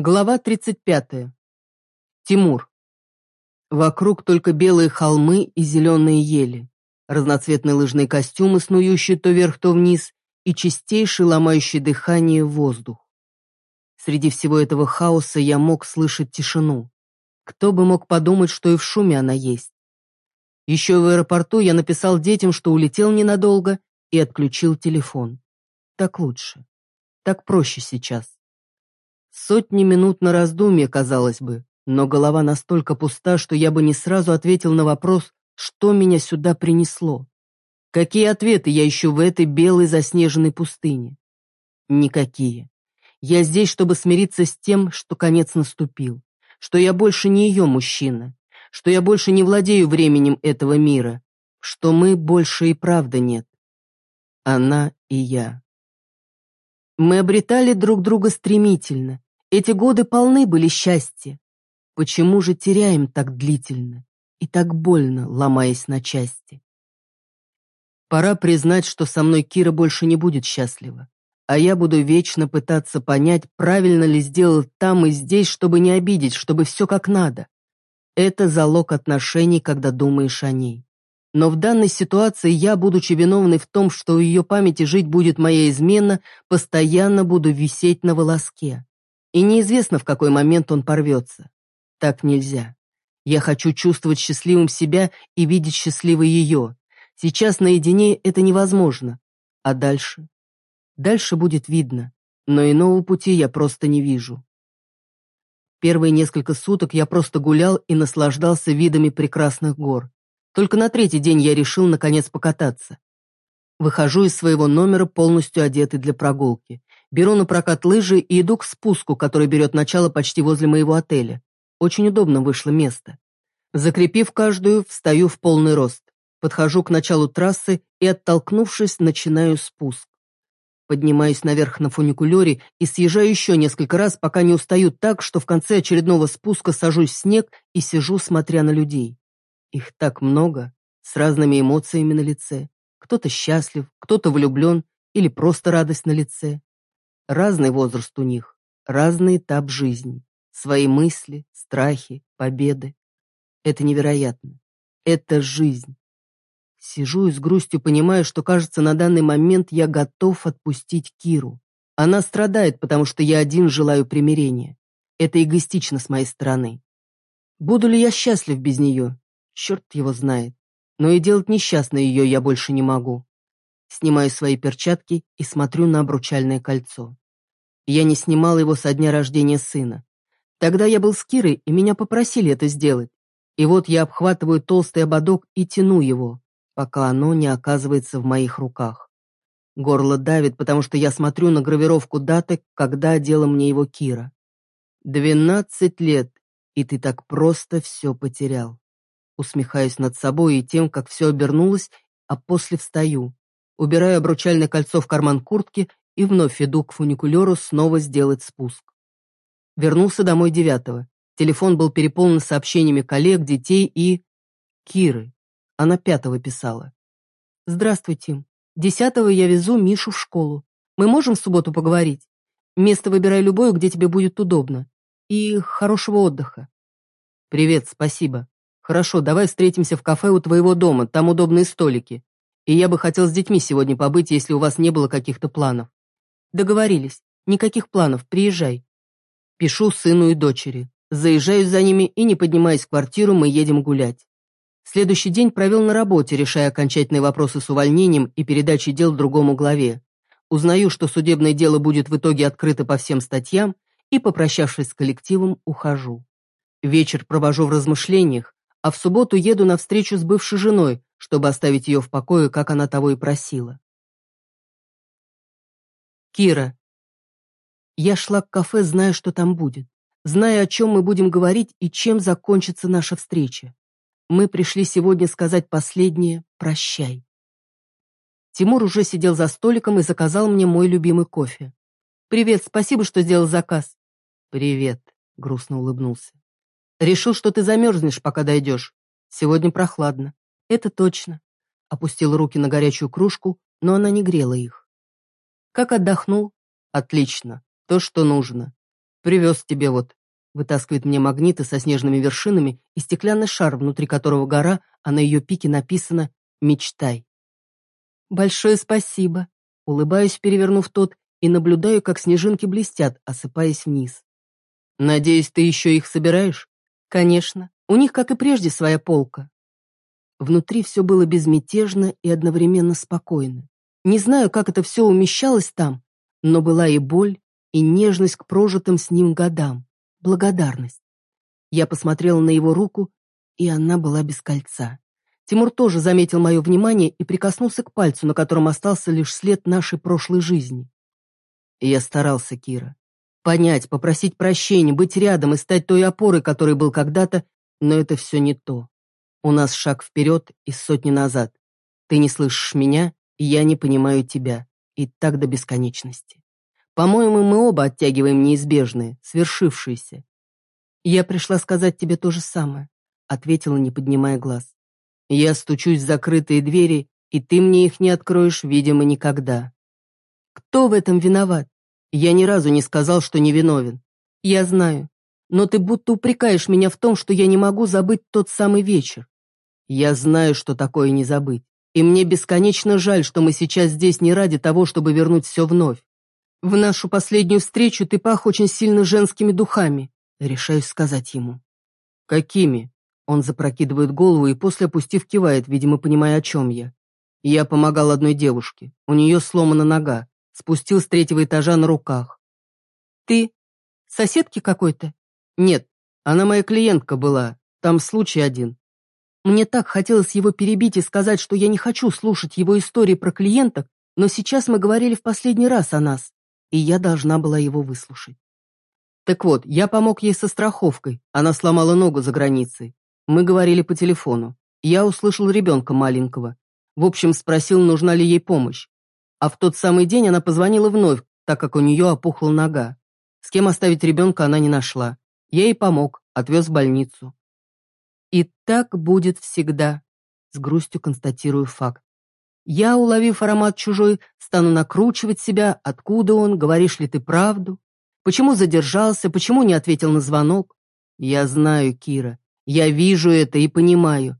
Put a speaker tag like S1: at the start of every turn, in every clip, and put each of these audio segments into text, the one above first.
S1: Глава 35. Тимур. Вокруг только белые холмы и зеленые ели, разноцветные лыжные костюмы, снующие то вверх, то вниз, и чистейший, ломающий дыхание воздух. Среди всего этого хаоса я мог слышать тишину. Кто бы мог подумать, что и в шуме она есть. Еще в аэропорту я написал детям, что улетел ненадолго, и отключил телефон. Так лучше. Так проще сейчас. Сотни минут на раздумье, казалось бы, но голова настолько пуста, что я бы не сразу ответил на вопрос, что меня сюда принесло. Какие ответы я ищу в этой белой заснеженной пустыне? Никакие. Я здесь, чтобы смириться с тем, что конец наступил, что я больше не ее мужчина, что я больше не владею временем этого мира, что мы больше и правда нет. Она и я. Мы обретали друг друга стремительно, эти годы полны были счастья. Почему же теряем так длительно и так больно, ломаясь на части? Пора признать, что со мной Кира больше не будет счастлива, а я буду вечно пытаться понять, правильно ли сделал там и здесь, чтобы не обидеть, чтобы все как надо. Это залог отношений, когда думаешь о ней. Но в данной ситуации я, будучи виновной в том, что в ее памяти жить будет моя измена, постоянно буду висеть на волоске. И неизвестно, в какой момент он порвется. Так нельзя. Я хочу чувствовать счастливым себя и видеть счастливой ее. Сейчас наедине это невозможно. А дальше? Дальше будет видно. Но иного пути я просто не вижу. Первые несколько суток я просто гулял и наслаждался видами прекрасных гор. Только на третий день я решил наконец покататься. Выхожу из своего номера полностью одетый для прогулки. Беру на прокат лыжи и иду к спуску, который берет начало почти возле моего отеля. Очень удобно вышло место. Закрепив каждую, встаю в полный рост. Подхожу к началу трассы и, оттолкнувшись, начинаю спуск. Поднимаюсь наверх на фуникулере и съезжаю еще несколько раз, пока не устаю так, что в конце очередного спуска сажусь в снег и сижу, смотря на людей. Их так много, с разными эмоциями на лице. Кто-то счастлив, кто-то влюблен или просто радость на лице. Разный возраст у них, разный этап жизни, свои мысли, страхи, победы. Это невероятно. Это жизнь. Сижу и с грустью понимаю, что, кажется, на данный момент я готов отпустить Киру. Она страдает, потому что я один желаю примирения. Это эгоистично с моей стороны. Буду ли я счастлив без нее? Черт его знает. Но и делать несчастной ее я больше не могу. Снимаю свои перчатки и смотрю на обручальное кольцо. Я не снимал его со дня рождения сына. Тогда я был с Кирой, и меня попросили это сделать. И вот я обхватываю толстый ободок и тяну его, пока оно не оказывается в моих руках. Горло давит, потому что я смотрю на гравировку даты, когда делала мне его Кира. Двенадцать лет, и ты так просто все потерял. Усмехаюсь над собой и тем, как все обернулось, а после встаю. Убираю обручальное кольцо в карман куртки и вновь иду к фуникулеру снова сделать спуск. Вернулся домой девятого. Телефон был переполнен сообщениями коллег, детей и... Киры. Она пятого писала. «Здравствуй, Тим. Десятого я везу Мишу в школу. Мы можем в субботу поговорить? Место выбирай любое, где тебе будет удобно. И хорошего отдыха». «Привет, спасибо. Хорошо, давай встретимся в кафе у твоего дома, там удобные столики. И я бы хотел с детьми сегодня побыть, если у вас не было каких-то планов. Договорились. Никаких планов, приезжай. Пишу сыну и дочери. Заезжаю за ними и, не поднимаясь в квартиру, мы едем гулять. Следующий день провел на работе, решая окончательные вопросы с увольнением и передачей дел другому главе. Узнаю, что судебное дело будет в итоге открыто по всем статьям, и, попрощавшись с коллективом, ухожу. Вечер провожу в размышлениях, а в субботу еду на встречу с бывшей женой, чтобы оставить ее в покое, как она того и просила. Кира. Я шла к кафе, зная, что там будет, зная, о чем мы будем говорить и чем закончится наша встреча. Мы пришли сегодня сказать последнее «прощай». Тимур уже сидел за столиком и заказал мне мой любимый кофе. «Привет, спасибо, что сделал заказ». «Привет», — грустно улыбнулся. Решил, что ты замерзнешь, пока дойдешь. Сегодня прохладно. Это точно. Опустил руки на горячую кружку, но она не грела их. Как отдохнул? Отлично. То, что нужно. Привез тебе вот. Вытаскивает мне магниты со снежными вершинами и стеклянный шар, внутри которого гора, а на ее пике написано «Мечтай». Большое спасибо. Улыбаюсь, перевернув тот, и наблюдаю, как снежинки блестят, осыпаясь вниз. Надеюсь, ты еще их собираешь? Конечно. У них, как и прежде, своя полка. Внутри все было безмятежно и одновременно спокойно. Не знаю, как это все умещалось там, но была и боль, и нежность к прожитым с ним годам, благодарность. Я посмотрела на его руку, и она была без кольца. Тимур тоже заметил мое внимание и прикоснулся к пальцу, на котором остался лишь след нашей прошлой жизни. И я старался, Кира. Понять, попросить прощения, быть рядом и стать той опорой, которой был когда-то, но это все не то. У нас шаг вперед и сотни назад. Ты не слышишь меня, и я не понимаю тебя. И так до бесконечности. По-моему, мы оба оттягиваем неизбежное, свершившееся. Я пришла сказать тебе то же самое, ответила, не поднимая глаз. Я стучусь в закрытые двери, и ты мне их не откроешь, видимо, никогда. Кто в этом виноват? Я ни разу не сказал, что не виновен. Я знаю. Но ты будто упрекаешь меня в том, что я не могу забыть тот самый вечер. Я знаю, что такое не забыть. И мне бесконечно жаль, что мы сейчас здесь не ради того, чтобы вернуть все вновь. В нашу последнюю встречу ты пах очень сильно женскими духами, решаюсь сказать ему. Какими? Он запрокидывает голову и после опустив кивает, видимо, понимая, о чем я. Я помогал одной девушке. У нее сломана нога. Спустил с третьего этажа на руках. Ты соседки какой-то? Нет, она моя клиентка была. Там случай один. Мне так хотелось его перебить и сказать, что я не хочу слушать его истории про клиенток, но сейчас мы говорили в последний раз о нас и я должна была его выслушать. Так вот, я помог ей со страховкой, она сломала ногу за границей. Мы говорили по телефону. Я услышал ребенка маленького. В общем, спросил, нужна ли ей помощь. А в тот самый день она позвонила вновь, так как у нее опухла нога. С кем оставить ребенка она не нашла. Я ей помог, отвез в больницу. И так будет всегда, с грустью констатирую факт. Я, уловив аромат чужой, стану накручивать себя, откуда он, говоришь ли ты правду? Почему задержался, почему не ответил на звонок? Я знаю, Кира, я вижу это и понимаю.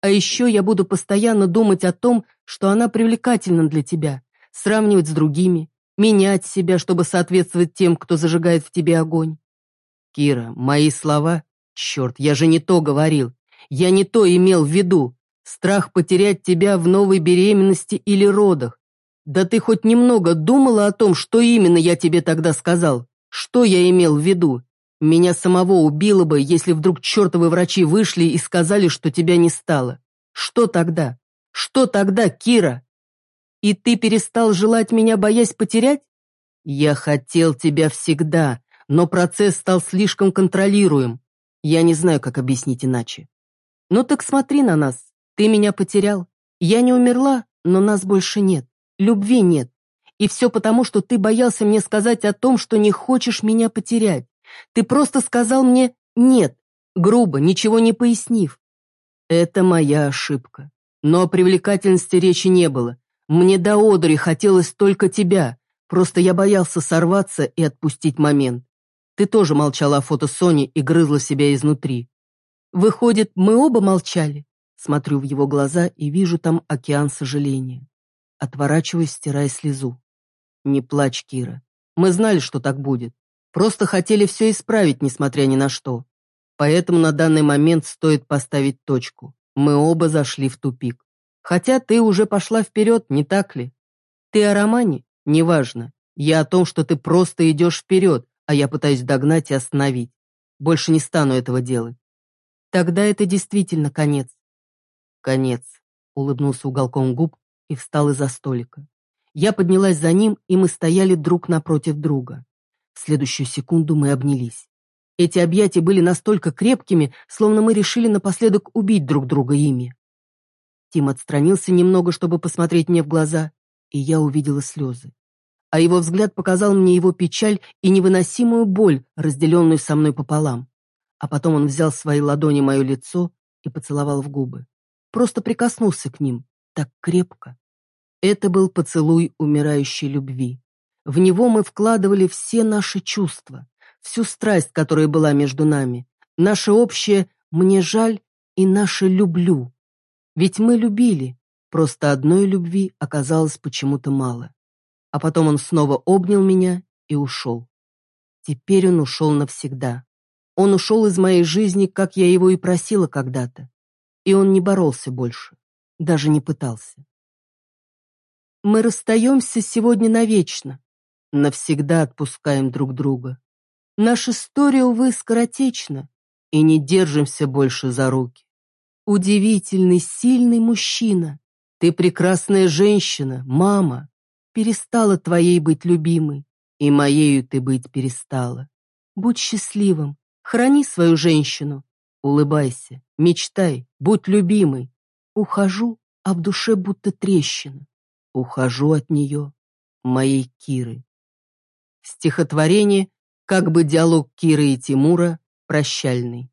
S1: А еще я буду постоянно думать о том, что она привлекательна для тебя, сравнивать с другими, менять себя, чтобы соответствовать тем, кто зажигает в тебе огонь. Кира, мои слова... Черт, я же не то говорил. Я не то имел в виду. Страх потерять тебя в новой беременности или родах. Да ты хоть немного думала о том, что именно я тебе тогда сказал? Что я имел в виду? Меня самого убило бы, если вдруг чертовы врачи вышли и сказали, что тебя не стало. Что тогда? Что тогда, Кира? И ты перестал желать меня, боясь потерять? Я хотел тебя всегда, но процесс стал слишком контролируем. Я не знаю, как объяснить иначе. Ну так смотри на нас. Ты меня потерял. Я не умерла, но нас больше нет. Любви нет. И все потому, что ты боялся мне сказать о том, что не хочешь меня потерять. Ты просто сказал мне «нет», грубо, ничего не пояснив. Это моя ошибка. Но о привлекательности речи не было. Мне до одури хотелось только тебя. Просто я боялся сорваться и отпустить момент. Ты тоже молчала о фото Сони и грызла себя изнутри. Выходит, мы оба молчали? Смотрю в его глаза и вижу там океан сожаления. Отворачиваюсь, стирая слезу. Не плачь, Кира. Мы знали, что так будет. Просто хотели все исправить, несмотря ни на что. Поэтому на данный момент стоит поставить точку. Мы оба зашли в тупик. Хотя ты уже пошла вперед, не так ли? Ты о романе? Неважно. Я о том, что ты просто идешь вперед, а я пытаюсь догнать и остановить. Больше не стану этого делать. Тогда это действительно конец. Конец. Улыбнулся уголком губ и встал из-за столика. Я поднялась за ним, и мы стояли друг напротив друга. В следующую секунду мы обнялись. Эти объятия были настолько крепкими, словно мы решили напоследок убить друг друга ими. Тим отстранился немного, чтобы посмотреть мне в глаза, и я увидела слезы. А его взгляд показал мне его печаль и невыносимую боль, разделенную со мной пополам. А потом он взял в свои ладони мое лицо и поцеловал в губы просто прикоснулся к ним так крепко. Это был поцелуй умирающей любви. В него мы вкладывали все наши чувства, всю страсть, которая была между нами, наше общее «мне жаль» и наше «люблю». Ведь мы любили, просто одной любви оказалось почему-то мало. А потом он снова обнял меня и ушел. Теперь он ушел навсегда. Он ушел из моей жизни, как я его и просила когда-то. И он не боролся больше, даже не пытался. Мы расстаемся сегодня навечно, навсегда отпускаем друг друга. Наша история, увы, скоротечна, и не держимся больше за руки. Удивительный, сильный мужчина. Ты прекрасная женщина, мама. Перестала твоей быть любимой, и моею ты быть перестала. Будь счастливым, храни свою женщину. Улыбайся, мечтай, будь любимой. Ухожу, а в душе будто трещина. Ухожу от нее, моей Киры. Стихотворение, как бы диалог Киры и Тимура, прощальный.